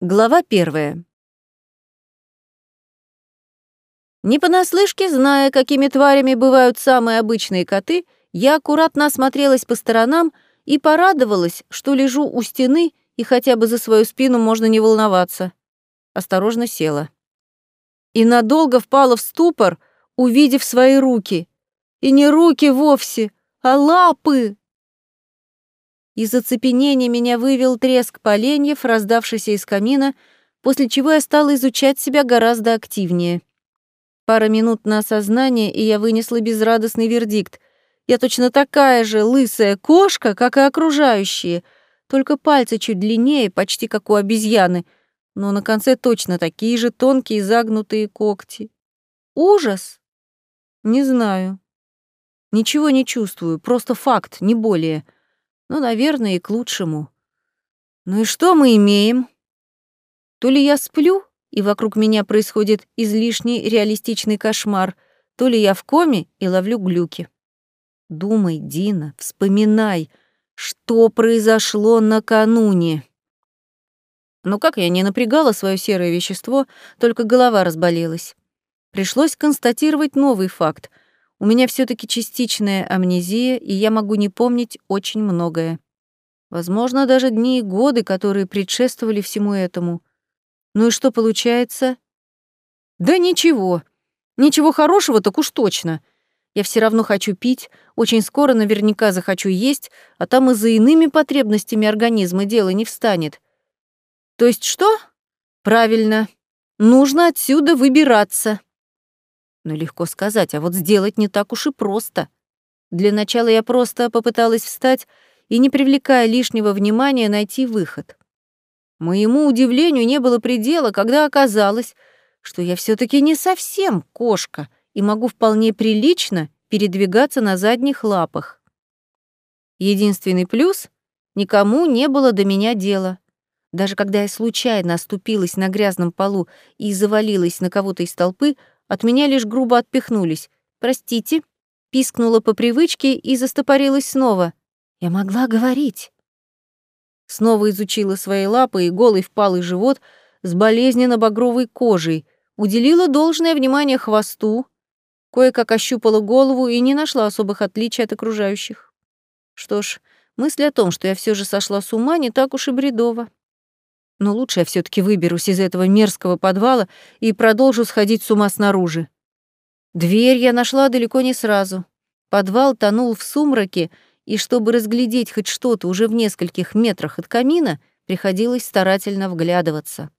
Глава первая. Не понаслышке, зная, какими тварями бывают самые обычные коты, я аккуратно осмотрелась по сторонам и порадовалась, что лежу у стены и хотя бы за свою спину можно не волноваться. Осторожно села. И надолго впала в ступор, увидев свои руки. И не руки вовсе, а лапы. Из оцепенения меня вывел треск поленьев, раздавшийся из камина, после чего я стала изучать себя гораздо активнее. Пара минут на осознание, и я вынесла безрадостный вердикт. Я точно такая же лысая кошка, как и окружающие, только пальцы чуть длиннее, почти как у обезьяны, но на конце точно такие же тонкие загнутые когти. Ужас? Не знаю. Ничего не чувствую, просто факт, не более — ну, наверное, и к лучшему. Ну и что мы имеем? То ли я сплю, и вокруг меня происходит излишний реалистичный кошмар, то ли я в коме и ловлю глюки. Думай, Дина, вспоминай, что произошло накануне. Но как я не напрягала свое серое вещество, только голова разболелась. Пришлось констатировать новый факт. У меня все таки частичная амнезия, и я могу не помнить очень многое. Возможно, даже дни и годы, которые предшествовали всему этому. Ну и что получается? Да ничего. Ничего хорошего, так уж точно. Я все равно хочу пить, очень скоро наверняка захочу есть, а там и за иными потребностями организма дело не встанет. То есть что? Правильно. Нужно отсюда выбираться. Но легко сказать, а вот сделать не так уж и просто. Для начала я просто попыталась встать и, не привлекая лишнего внимания, найти выход. Моему удивлению не было предела, когда оказалось, что я все таки не совсем кошка и могу вполне прилично передвигаться на задних лапах. Единственный плюс — никому не было до меня дела. Даже когда я случайно оступилась на грязном полу и завалилась на кого-то из толпы, от меня лишь грубо отпихнулись. «Простите», — пискнула по привычке и застопорилась снова. «Я могла говорить». Снова изучила свои лапы и голый впалый живот с болезненно-багровой кожей, уделила должное внимание хвосту, кое-как ощупала голову и не нашла особых отличий от окружающих. Что ж, мысль о том, что я все же сошла с ума, не так уж и бредова. Но лучше я все таки выберусь из этого мерзкого подвала и продолжу сходить с ума снаружи. Дверь я нашла далеко не сразу. Подвал тонул в сумраке, и чтобы разглядеть хоть что-то уже в нескольких метрах от камина, приходилось старательно вглядываться.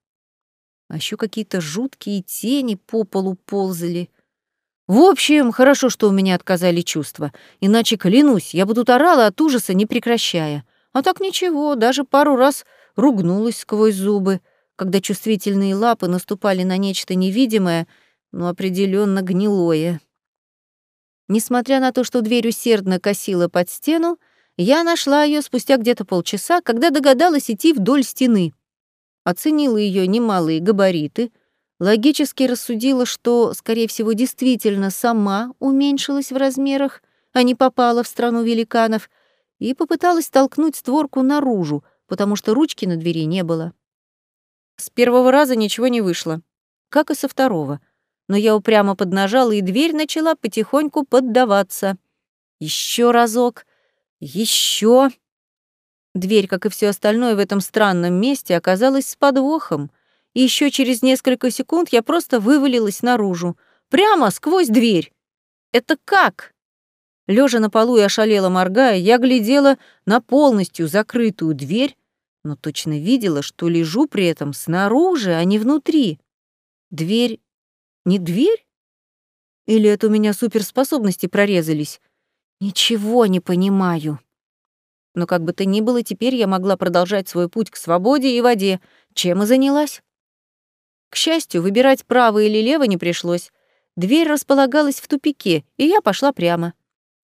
А еще какие-то жуткие тени по полу ползали. В общем, хорошо, что у меня отказали чувства, иначе, клянусь, я бы тут орала от ужаса, не прекращая. А так ничего, даже пару раз ругнулась сквозь зубы, когда чувствительные лапы наступали на нечто невидимое, но определенно гнилое. Несмотря на то, что дверь усердно косила под стену, я нашла ее спустя где-то полчаса, когда догадалась идти вдоль стены. Оценила ее немалые габариты, логически рассудила, что, скорее всего, действительно сама уменьшилась в размерах, а не попала в страну великанов, и попыталась толкнуть створку наружу, потому что ручки на двери не было. С первого раза ничего не вышло, как и со второго, но я упрямо поднажала, и дверь начала потихоньку поддаваться. Еще разок, еще. Дверь, как и все остальное в этом странном месте, оказалась с подвохом, и еще через несколько секунд я просто вывалилась наружу, прямо сквозь дверь. Это как? Лежа на полу и ошалела моргая, я глядела на полностью закрытую дверь, но точно видела, что лежу при этом снаружи, а не внутри. Дверь не дверь? Или это у меня суперспособности прорезались? Ничего не понимаю. Но как бы то ни было, теперь я могла продолжать свой путь к свободе и воде, чем и занялась. К счастью, выбирать право или лево не пришлось. Дверь располагалась в тупике, и я пошла прямо.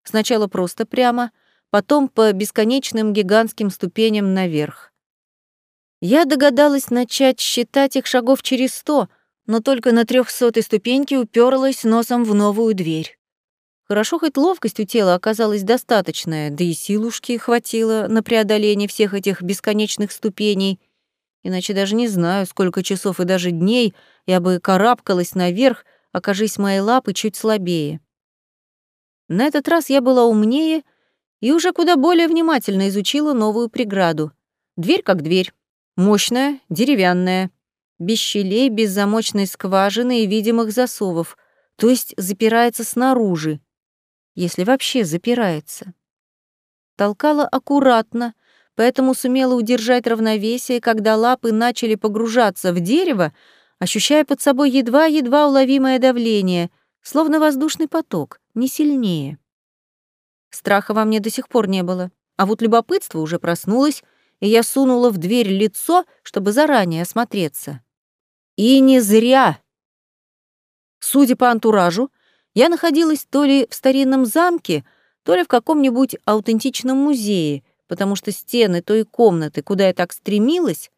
Сначала просто прямо, потом по бесконечным гигантским ступеням наверх. Я догадалась начать считать их шагов через сто, но только на трехсотой ступеньке уперлась носом в новую дверь. Хорошо, хоть ловкость у тела оказалась достаточная, да и силушки хватило на преодоление всех этих бесконечных ступеней. Иначе даже не знаю, сколько часов и даже дней я бы карабкалась наверх, окажись мои лапы чуть слабее. На этот раз я была умнее и уже куда более внимательно изучила новую преграду. Дверь как дверь. Мощная, деревянная. Без щелей, без замочной скважины и видимых засовов. То есть запирается снаружи. Если вообще запирается. Толкала аккуратно, поэтому сумела удержать равновесие, когда лапы начали погружаться в дерево, ощущая под собой едва-едва уловимое давление, словно воздушный поток, не сильнее. Страха во мне до сих пор не было, а вот любопытство уже проснулось, и я сунула в дверь лицо, чтобы заранее осмотреться. И не зря. Судя по антуражу, я находилась то ли в старинном замке, то ли в каком-нибудь аутентичном музее, потому что стены той комнаты, куда я так стремилась,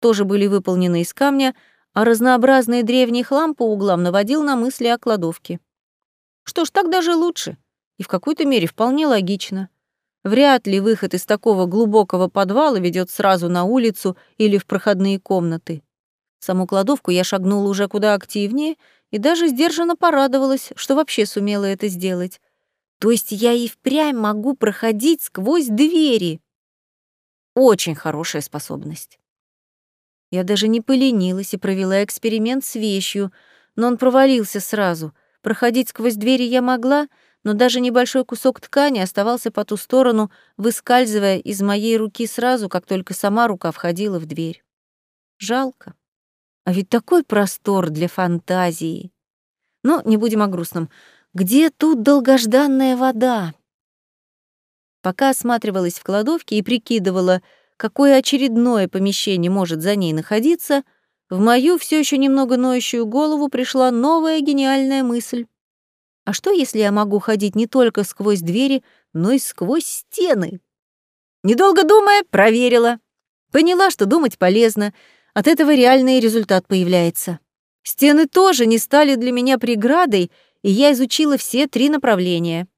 тоже были выполнены из камня, а разнообразный древний хлам по углам наводил на мысли о кладовке. Что ж, так даже лучше. И в какой-то мере вполне логично. Вряд ли выход из такого глубокого подвала ведет сразу на улицу или в проходные комнаты. саму кладовку я шагнула уже куда активнее и даже сдержанно порадовалась, что вообще сумела это сделать. То есть я и впрямь могу проходить сквозь двери. Очень хорошая способность. Я даже не поленилась и провела эксперимент с вещью, но он провалился сразу. Проходить сквозь двери я могла, но даже небольшой кусок ткани оставался по ту сторону, выскальзывая из моей руки сразу, как только сама рука входила в дверь. Жалко. А ведь такой простор для фантазии. Но не будем о грустном. Где тут долгожданная вода? Пока осматривалась в кладовке и прикидывала, какое очередное помещение может за ней находиться, в мою все еще немного ноющую голову пришла новая гениальная мысль. А что, если я могу ходить не только сквозь двери, но и сквозь стены? Недолго думая, проверила. Поняла, что думать полезно. От этого реальный результат появляется. Стены тоже не стали для меня преградой, и я изучила все три направления.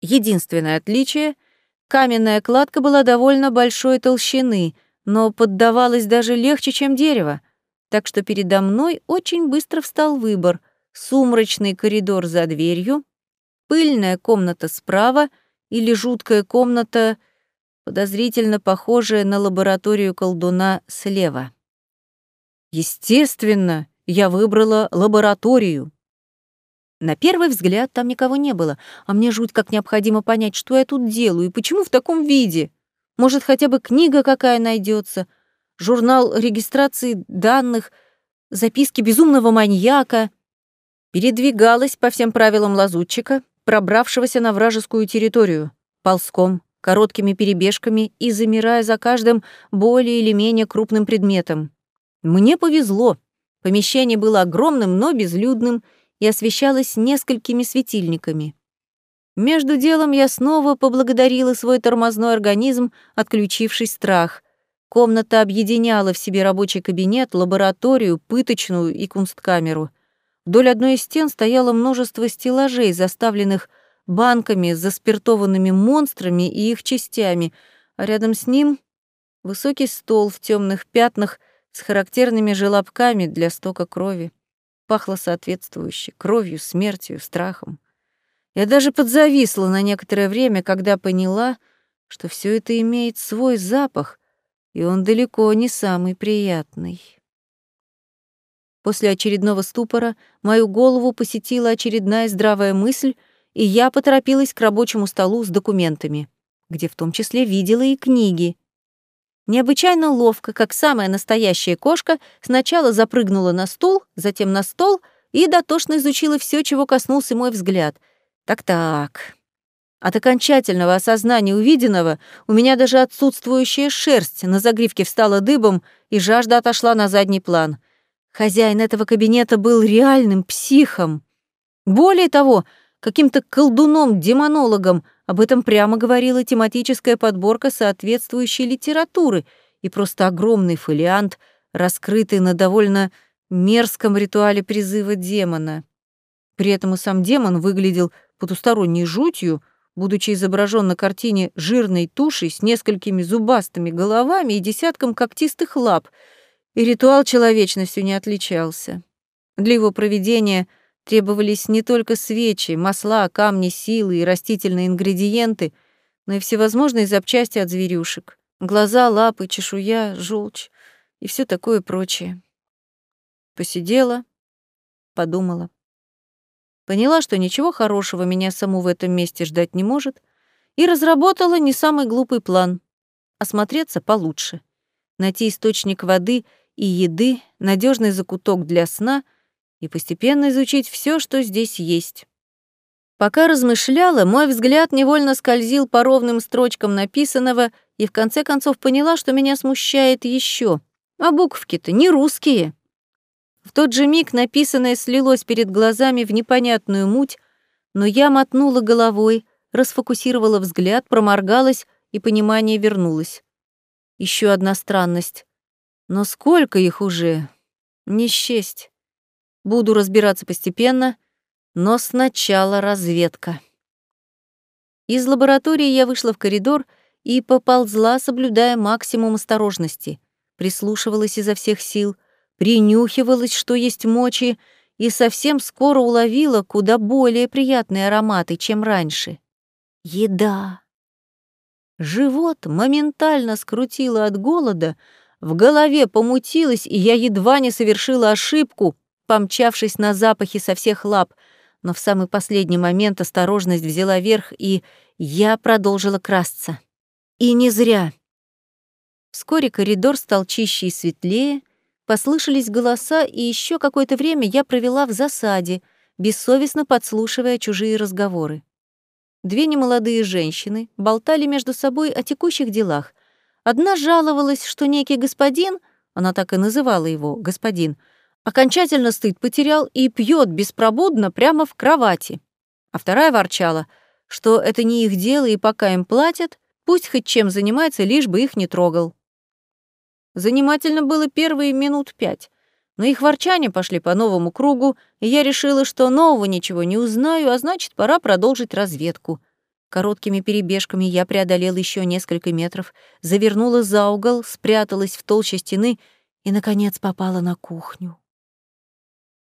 Единственное отличие — каменная кладка была довольно большой толщины, но поддавалась даже легче, чем дерево, так что передо мной очень быстро встал выбор — сумрачный коридор за дверью, пыльная комната справа или жуткая комната, подозрительно похожая на лабораторию колдуна слева. Естественно, я выбрала лабораторию. На первый взгляд там никого не было, а мне жуть как необходимо понять, что я тут делаю и почему в таком виде. Может, хотя бы книга какая найдется, журнал регистрации данных, записки безумного маньяка передвигалась по всем правилам лазутчика, пробравшегося на вражескую территорию, ползком, короткими перебежками и замирая за каждым более или менее крупным предметом. Мне повезло. Помещение было огромным, но безлюдным и освещалось несколькими светильниками. Между делом я снова поблагодарила свой тормозной организм, отключивший страх. Комната объединяла в себе рабочий кабинет, лабораторию, пыточную и кунсткамеру — Вдоль одной из стен стояло множество стеллажей, заставленных банками с заспиртованными монстрами и их частями, а рядом с ним высокий стол в темных пятнах с характерными желобками для стока крови. Пахло соответствующе — кровью, смертью, страхом. Я даже подзависла на некоторое время, когда поняла, что все это имеет свой запах, и он далеко не самый приятный. После очередного ступора мою голову посетила очередная здравая мысль, и я поторопилась к рабочему столу с документами, где в том числе видела и книги. Необычайно ловко, как самая настоящая кошка, сначала запрыгнула на стул, затем на стол и дотошно изучила все, чего коснулся мой взгляд. Так-так. От окончательного осознания увиденного у меня даже отсутствующая шерсть на загривке встала дыбом, и жажда отошла на задний план — Хозяин этого кабинета был реальным психом. Более того, каким-то колдуном-демонологом, об этом прямо говорила тематическая подборка соответствующей литературы и просто огромный фолиант, раскрытый на довольно мерзком ритуале призыва демона. При этом и сам демон выглядел потусторонней жутью, будучи изображен на картине жирной тушей с несколькими зубастыми головами и десятком когтистых лап, и ритуал человечностью не отличался. Для его проведения требовались не только свечи, масла, камни силы и растительные ингредиенты, но и всевозможные запчасти от зверюшек. Глаза, лапы, чешуя, желчь и все такое прочее. Посидела, подумала. Поняла, что ничего хорошего меня саму в этом месте ждать не может, и разработала не самый глупый план — осмотреться получше, найти источник воды и еды, надежный закуток для сна и постепенно изучить все, что здесь есть. Пока размышляла, мой взгляд невольно скользил по ровным строчкам написанного и в конце концов поняла, что меня смущает еще. А буквки-то не русские. В тот же миг написанное слилось перед глазами в непонятную муть, но я мотнула головой, расфокусировала взгляд, проморгалась, и понимание вернулось. Еще одна странность. Но сколько их уже? Не счесть. Буду разбираться постепенно, но сначала разведка. Из лаборатории я вышла в коридор и поползла, соблюдая максимум осторожности. Прислушивалась изо всех сил — принюхивалась, что есть мочи, и совсем скоро уловила куда более приятные ароматы, чем раньше. Еда. Живот моментально скрутило от голода, в голове помутилось, и я едва не совершила ошибку, помчавшись на запахи со всех лап, но в самый последний момент осторожность взяла верх, и я продолжила красться. И не зря. Вскоре коридор стал чище и светлее, Послышались голоса, и еще какое-то время я провела в засаде, бессовестно подслушивая чужие разговоры. Две немолодые женщины болтали между собой о текущих делах. Одна жаловалась, что некий господин, она так и называла его, господин, окончательно стыд потерял и пьет беспробудно прямо в кровати. А вторая ворчала, что это не их дело, и пока им платят, пусть хоть чем занимается, лишь бы их не трогал. Занимательно было первые минут пять, но их ворчания пошли по новому кругу, и я решила, что нового ничего не узнаю, а значит, пора продолжить разведку. Короткими перебежками я преодолела еще несколько метров, завернула за угол, спряталась в толще стены и, наконец, попала на кухню.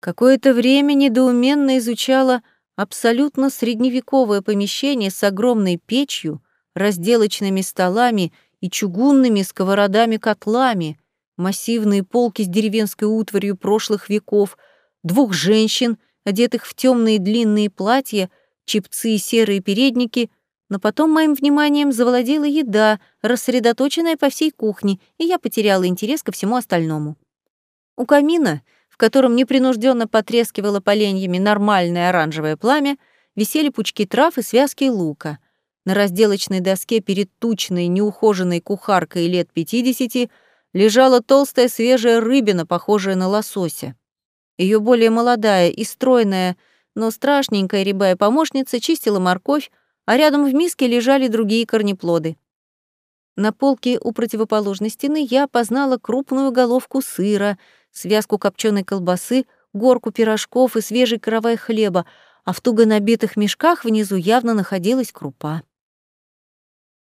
Какое-то время недоуменно изучала абсолютно средневековое помещение с огромной печью, разделочными столами и чугунными сковородами-котлами, массивные полки с деревенской утварью прошлых веков, двух женщин, одетых в темные длинные платья, чипцы и серые передники, но потом моим вниманием завладела еда, рассредоточенная по всей кухне, и я потеряла интерес ко всему остальному. У камина, в котором непринужденно потрескивало поленьями нормальное оранжевое пламя, висели пучки трав и связки лука — на разделочной доске перед тучной, неухоженной кухаркой лет 50 лежала толстая свежая рыбина, похожая на лосося. Ее более молодая и стройная, но страшненькая рябая помощница чистила морковь, а рядом в миске лежали другие корнеплоды. На полке у противоположной стены я познала крупную головку сыра, связку копченой колбасы, горку пирожков и свежий каравай хлеба, а в туго набитых мешках внизу явно находилась крупа.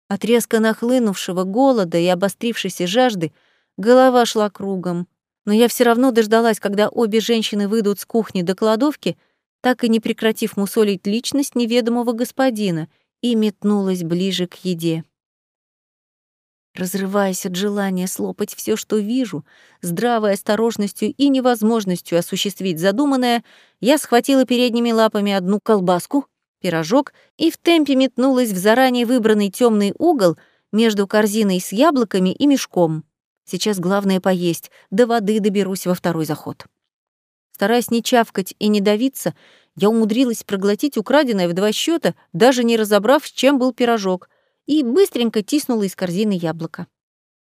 От резко нахлынувшего голода и обострившейся жажды голова шла кругом. Но я все равно дождалась, когда обе женщины выйдут с кухни до кладовки, так и не прекратив мусолить личность неведомого господина, и метнулась ближе к еде. Разрываясь от желания слопать все, что вижу, здравой осторожностью и невозможностью осуществить задуманное, я схватила передними лапами одну колбаску, пирожок и в темпе метнулась в заранее выбранный темный угол между корзиной с яблоками и мешком. Сейчас главное поесть, до воды доберусь во второй заход. Стараясь не чавкать и не давиться, я умудрилась проглотить украденное в два счета, даже не разобрав, с чем был пирожок, и быстренько тиснула из корзины яблоко.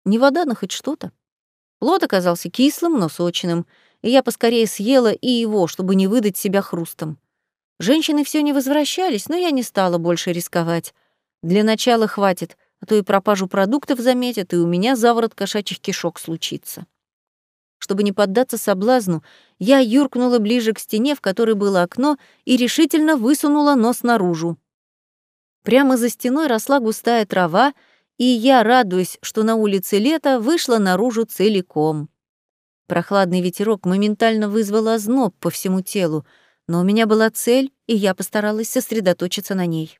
Не вода, но хоть что-то. Плод оказался кислым, но сочным, и я поскорее съела и его, чтобы не выдать себя хрустом. Женщины все не возвращались, но я не стала больше рисковать. Для начала хватит, а то и пропажу продуктов заметят, и у меня заворот кошачьих кишок случится. Чтобы не поддаться соблазну, я юркнула ближе к стене, в которой было окно, и решительно высунула нос наружу. Прямо за стеной росла густая трава, и я, радуясь, что на улице лето, вышла наружу целиком. Прохладный ветерок моментально вызвал озноб по всему телу, но у меня была цель, и я постаралась сосредоточиться на ней.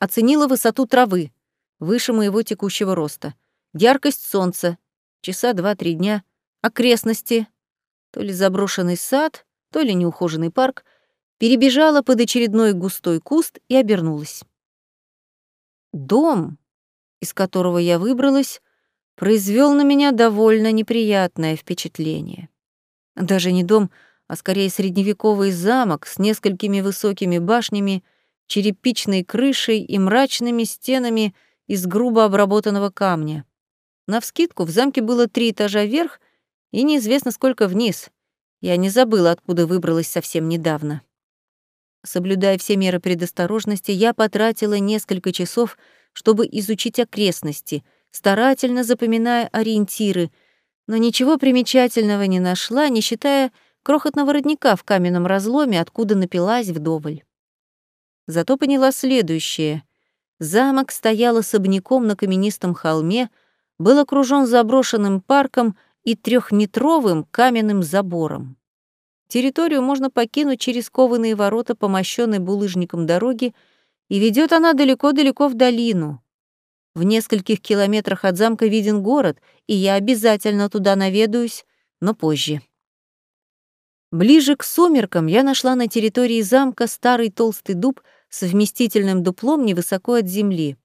Оценила высоту травы, выше моего текущего роста, яркость солнца, часа два-три дня, окрестности, то ли заброшенный сад, то ли неухоженный парк, перебежала под очередной густой куст и обернулась. Дом, из которого я выбралась, произвел на меня довольно неприятное впечатление. Даже не дом, а скорее средневековый замок с несколькими высокими башнями, черепичной крышей и мрачными стенами из грубо обработанного камня. Навскидку в замке было три этажа вверх и неизвестно сколько вниз. Я не забыла, откуда выбралась совсем недавно. Соблюдая все меры предосторожности, я потратила несколько часов, чтобы изучить окрестности, старательно запоминая ориентиры, но ничего примечательного не нашла, не считая крохотного родника в каменном разломе, откуда напилась вдоволь. Зато поняла следующее. Замок стоял особняком на каменистом холме, был окружен заброшенным парком и трехметровым каменным забором. Территорию можно покинуть через кованые ворота, помощенной булыжником дороги, и ведет она далеко-далеко в долину. В нескольких километрах от замка виден город, и я обязательно туда наведаюсь, но позже. Ближе к сумеркам я нашла на территории замка старый толстый дуб с вместительным дуплом невысоко от земли.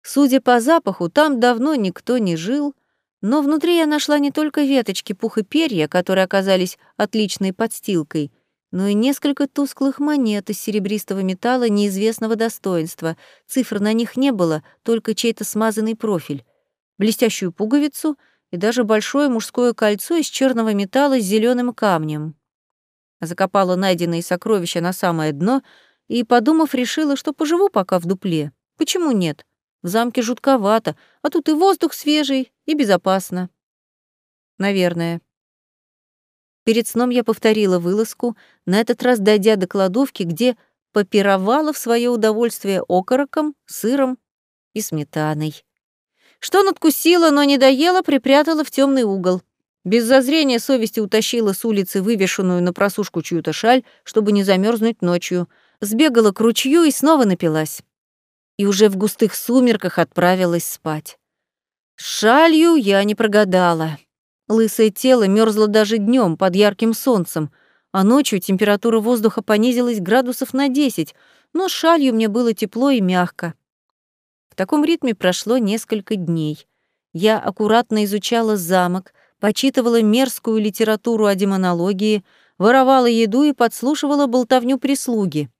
Судя по запаху, там давно никто не жил, но внутри я нашла не только веточки, пух и перья, которые оказались отличной подстилкой, но и несколько тусклых монет из серебристого металла неизвестного достоинства. Цифр на них не было, только чей-то смазанный профиль. Блестящую пуговицу и даже большое мужское кольцо из черного металла с зеленым камнем. Закопала найденные сокровища на самое дно и, подумав, решила, что поживу пока в дупле. Почему нет? В замке жутковато, а тут и воздух свежий, и безопасно. Наверное. Перед сном я повторила вылазку, на этот раз дойдя до кладовки, где попировала в свое удовольствие окороком, сыром и сметаной. Что надкусила, но не доела, припрятала в темный угол. Без зазрения совести утащила с улицы вывешенную на просушку чью-то шаль, чтобы не замерзнуть ночью. Сбегала к ручью и снова напилась и уже в густых сумерках отправилась спать. шалью я не прогадала. Лысое тело мерзло даже днем под ярким солнцем, а ночью температура воздуха понизилась градусов на 10, но шалью мне было тепло и мягко. В таком ритме прошло несколько дней. Я аккуратно изучала замок, почитывала мерзкую литературу о демонологии, воровала еду и подслушивала болтовню прислуги.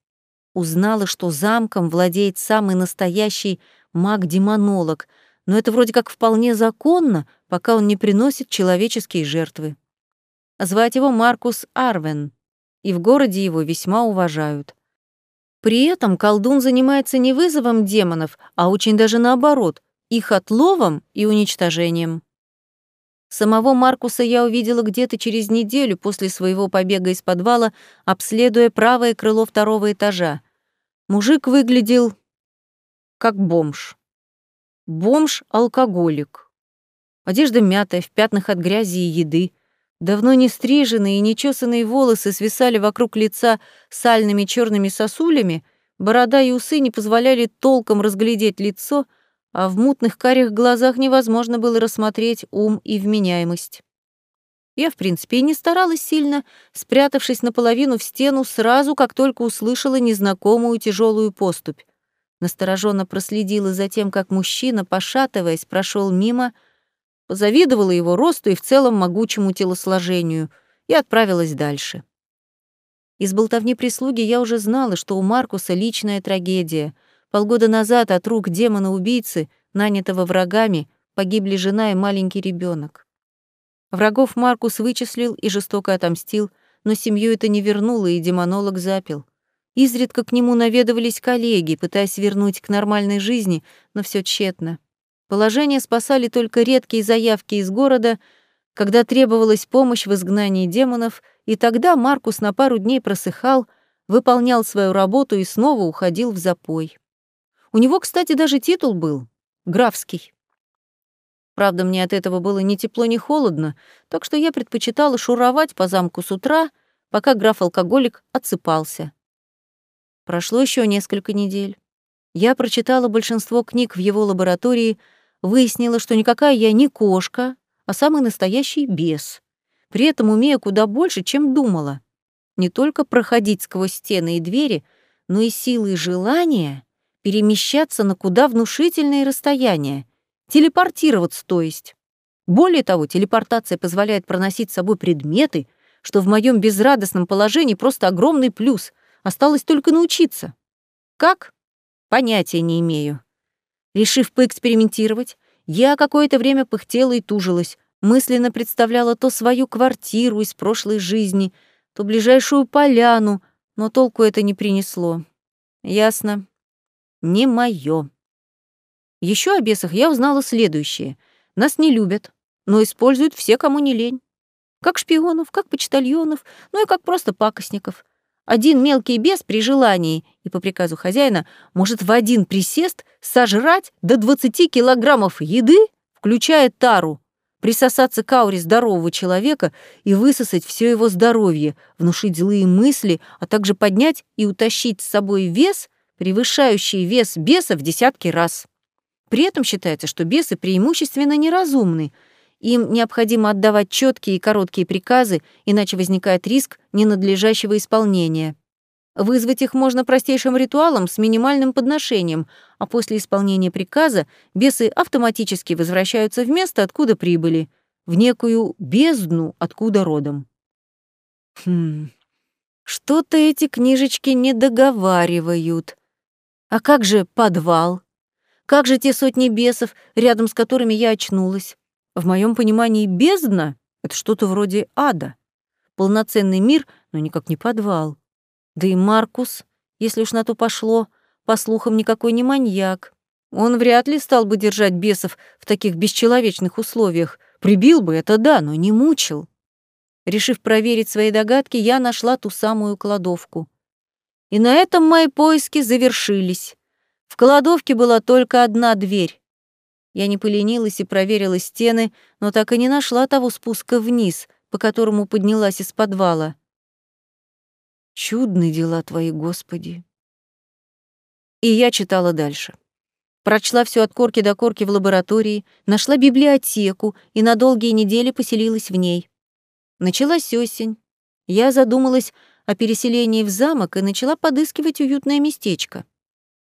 Узнала, что замком владеет самый настоящий маг-демонолог, но это вроде как вполне законно, пока он не приносит человеческие жертвы. Звать его Маркус Арвен, и в городе его весьма уважают. При этом колдун занимается не вызовом демонов, а очень даже наоборот, их отловом и уничтожением. Самого Маркуса я увидела где-то через неделю после своего побега из подвала, обследуя правое крыло второго этажа. Мужик выглядел как бомж. Бомж-алкоголик. Одежда мятая, в пятнах от грязи и еды. Давно не стриженные и нечесанные волосы свисали вокруг лица сальными черными сосулями, борода и усы не позволяли толком разглядеть лицо, а в мутных карих глазах невозможно было рассмотреть ум и вменяемость. Я, в принципе, и не старалась сильно, спрятавшись наполовину в стену сразу, как только услышала незнакомую тяжелую поступь. Настороженно проследила за тем, как мужчина, пошатываясь, прошел мимо, позавидовала его росту и в целом могучему телосложению и отправилась дальше. Из болтовни прислуги я уже знала, что у Маркуса личная трагедия. Полгода назад от рук демона-убийцы, нанятого врагами, погибли жена и маленький ребенок. Врагов Маркус вычислил и жестоко отомстил, но семью это не вернуло, и демонолог запил. Изредка к нему наведывались коллеги, пытаясь вернуть к нормальной жизни, но все тщетно. Положение спасали только редкие заявки из города, когда требовалась помощь в изгнании демонов, и тогда Маркус на пару дней просыхал, выполнял свою работу и снова уходил в запой. У него, кстати, даже титул был — графский. Правда, мне от этого было ни тепло, ни холодно, так что я предпочитала шуровать по замку с утра, пока граф-алкоголик отсыпался. Прошло еще несколько недель. Я прочитала большинство книг в его лаборатории, выяснила, что никакая я не кошка, а самый настоящий бес. При этом умею куда больше, чем думала. Не только проходить сквозь стены и двери, но и силы и желания перемещаться на куда внушительные расстояния — Телепортироваться, то есть. Более того, телепортация позволяет проносить с собой предметы, что в моем безрадостном положении просто огромный плюс. Осталось только научиться. Как? Понятия не имею. Решив поэкспериментировать, я какое-то время пыхтела и тужилась, мысленно представляла то свою квартиру из прошлой жизни, то ближайшую поляну, но толку это не принесло. Ясно. Не моё. Еще о бесах я узнала следующее. Нас не любят, но используют все, кому не лень. Как шпионов, как почтальонов, ну и как просто пакостников. Один мелкий бес при желании и по приказу хозяина может в один присест сожрать до 20 килограммов еды, включая тару, присосаться к ауре здорового человека и высосать все его здоровье, внушить злые мысли, а также поднять и утащить с собой вес, превышающий вес беса в десятки раз. При этом считается, что бесы преимущественно неразумны. Им необходимо отдавать четкие и короткие приказы, иначе возникает риск ненадлежащего исполнения. Вызвать их можно простейшим ритуалом с минимальным подношением, а после исполнения приказа бесы автоматически возвращаются в место, откуда прибыли, в некую бездну, откуда родом. Хм, что-то эти книжечки не договаривают. А как же подвал? Как же те сотни бесов, рядом с которыми я очнулась? В моем понимании бездна — это что-то вроде ада. Полноценный мир, но никак не подвал. Да и Маркус, если уж на то пошло, по слухам, никакой не маньяк. Он вряд ли стал бы держать бесов в таких бесчеловечных условиях. Прибил бы, это да, но не мучил. Решив проверить свои догадки, я нашла ту самую кладовку. И на этом мои поиски завершились. В кладовке была только одна дверь. Я не поленилась и проверила стены, но так и не нашла того спуска вниз, по которому поднялась из подвала. Чудные дела твои, Господи. И я читала дальше. Прочла все от корки до корки в лаборатории, нашла библиотеку и на долгие недели поселилась в ней. Началась осень. Я задумалась о переселении в замок и начала подыскивать уютное местечко.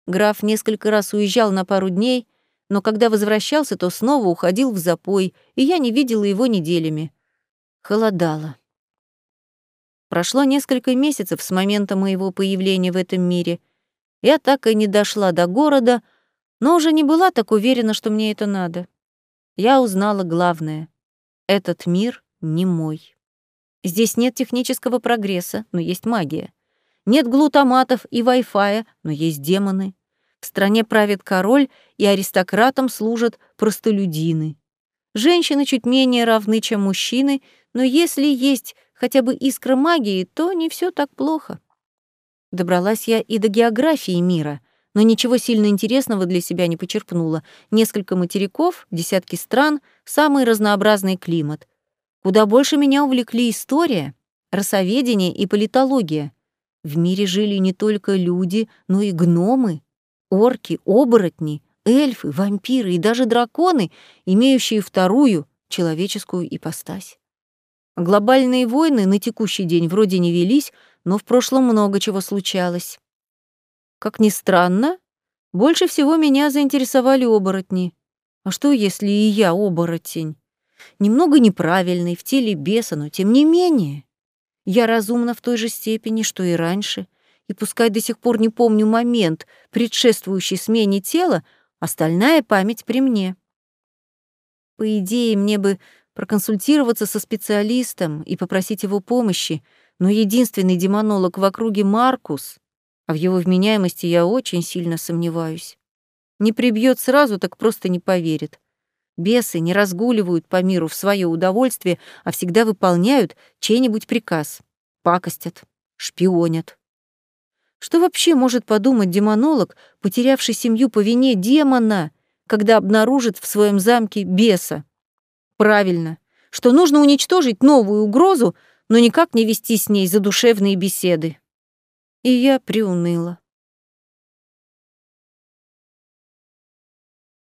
Граф несколько раз уезжал на пару дней, но когда возвращался, то снова уходил в запой, и я не видела его неделями. Холодало. Прошло несколько месяцев с момента моего появления в этом мире. Я так и не дошла до города, но уже не была так уверена, что мне это надо. Я узнала главное. Этот мир не мой. Здесь нет технического прогресса, но есть магия. Нет глутаматов и вай-фая, но есть демоны. В стране правит король, и аристократам служат простолюдины. Женщины чуть менее равны, чем мужчины, но если есть хотя бы искра магии, то не все так плохо. Добралась я и до географии мира, но ничего сильно интересного для себя не почерпнула. Несколько материков, десятки стран, самый разнообразный климат. Куда больше меня увлекли история, расоведение и политология. В мире жили не только люди, но и гномы, орки, оборотни, эльфы, вампиры и даже драконы, имеющие вторую человеческую ипостась. Глобальные войны на текущий день вроде не велись, но в прошлом много чего случалось. Как ни странно, больше всего меня заинтересовали оборотни. А что, если и я оборотень? Немного неправильный, в теле беса, но тем не менее. Я разумна в той же степени, что и раньше — и пускай до сих пор не помню момент, предшествующий смене тела, остальная память при мне. По идее, мне бы проконсультироваться со специалистом и попросить его помощи, но единственный демонолог в округе Маркус, а в его вменяемости я очень сильно сомневаюсь. Не прибьет сразу, так просто не поверит. Бесы не разгуливают по миру в свое удовольствие, а всегда выполняют чей-нибудь приказ. Пакостят, шпионят. Что вообще может подумать демонолог, потерявший семью по вине демона, когда обнаружит в своем замке беса? Правильно, что нужно уничтожить новую угрозу, но никак не вести с ней задушевные беседы. И я приуныла.